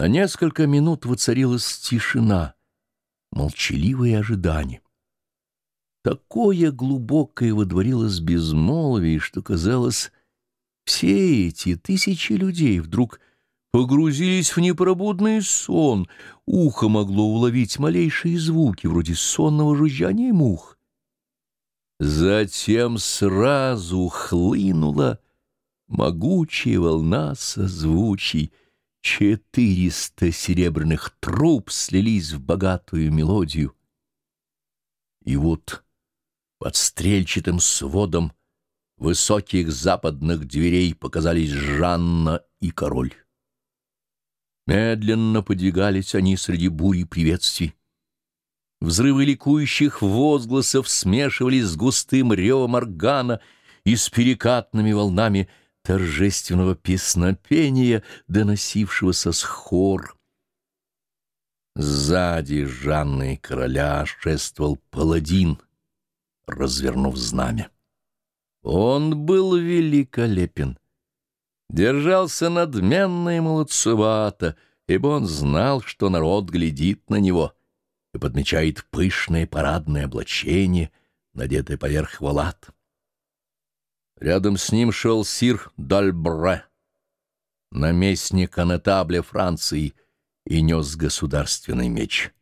На несколько минут воцарилась тишина, молчаливое ожидание. Такое глубокое водворилось безмолвие, что, казалось, все эти тысячи людей вдруг погрузились в непробудный сон, ухо могло уловить малейшие звуки, вроде сонного жужжания мух. Затем сразу хлынула могучая волна созвучий, Четыреста серебряных труб слились в богатую мелодию. И вот под стрельчатым сводом высоких западных дверей показались Жанна и король. Медленно подвигались они среди бури приветствий. Взрывы ликующих возгласов смешивались с густым ревом органа и с перекатными волнами — торжественного песнопения, доносившегося с хор. Сзади Жанны и короля шествовал паладин, развернув знамя. Он был великолепен, держался надменно и молодцевато, ибо он знал, что народ глядит на него и подмечает пышное парадное облачение, надетое поверх валат. Рядом с ним шел сир Дальбре, наместник анетабля Франции, и нес государственный меч.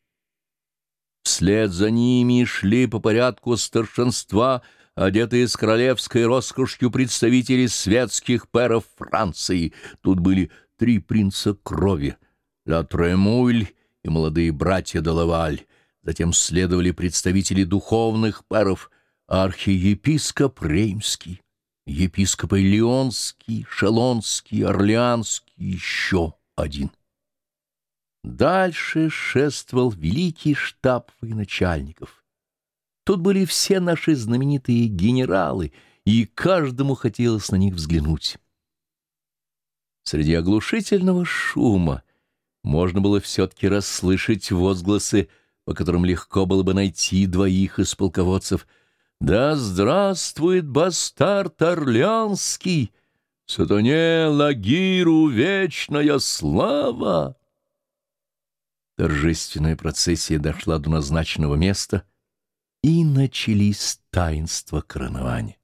Вслед за ними шли по порядку старшинства, одетые с королевской роскошью представители светских пэров Франции. Тут были три принца крови — Ла Тремуль и молодые братья Делаваль. Затем следовали представители духовных пэров — архиепископ Реймский епископы Леонский, Шелонский, Орлеанский, еще один. Дальше шествовал великий штаб военачальников. Тут были все наши знаменитые генералы, и каждому хотелось на них взглянуть. Среди оглушительного шума можно было все-таки расслышать возгласы, по которым легко было бы найти двоих из полководцев — да здравствует бастард Орлеанский! Сатане Лагиру вечная слава! Торжественная процессия дошла до назначенного места, и начались таинства коронования.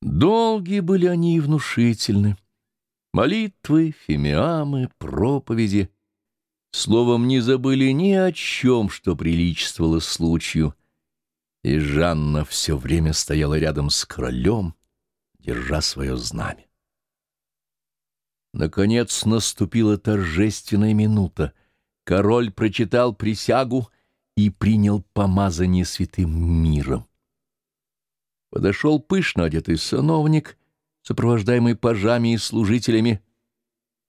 Долгие были они и внушительны. Молитвы, фимиамы, проповеди. Словом, не забыли ни о чем, что приличествовало случаю — и Жанна все время стояла рядом с королем, держа свое знамя. Наконец наступила торжественная минута. Король прочитал присягу и принял помазание святым миром. Подошел пышно одетый сановник, сопровождаемый пажами и служителями.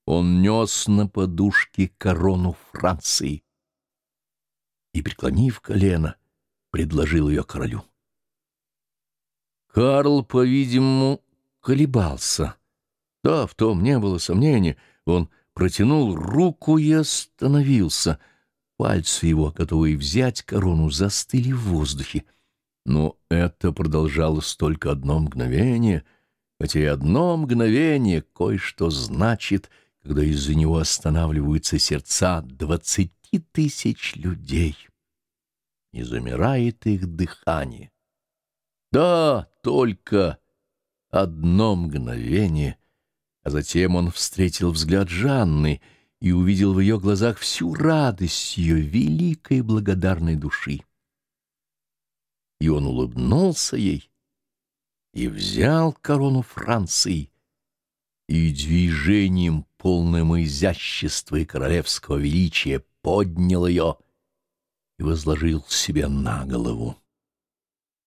Он нес на подушке корону Франции и, преклонив колено, — предложил ее королю. Карл, по-видимому, колебался. Да, в том не было сомнения. Он протянул руку и остановился. Пальцы его, готовые взять корону, застыли в воздухе. Но это продолжалось только одно мгновение, хотя и одно мгновение кое-что значит, когда из-за него останавливаются сердца двадцати тысяч людей и замирает их дыхание. Да, только одно мгновение, а затем он встретил взгляд Жанны и увидел в ее глазах всю радость ее великой благодарной души. И он улыбнулся ей и взял корону Франции, и движением, полным изящества и королевского величия, поднял ее — и возложил себе на голову.